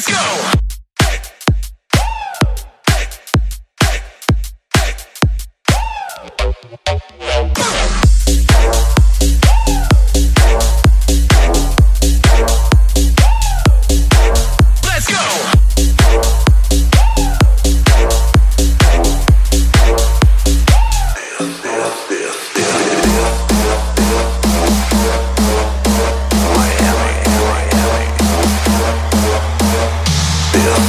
Let's go! Hey. Hey. Hey.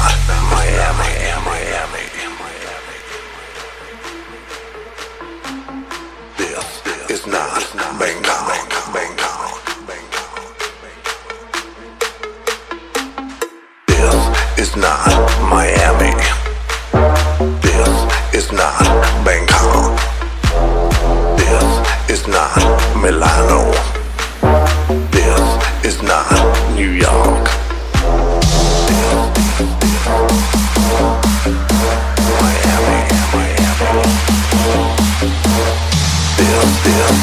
not Miami. Miami. This is not. Bangkok. This is not Miami. This is not Bangkok. This is not Milano. Yeah.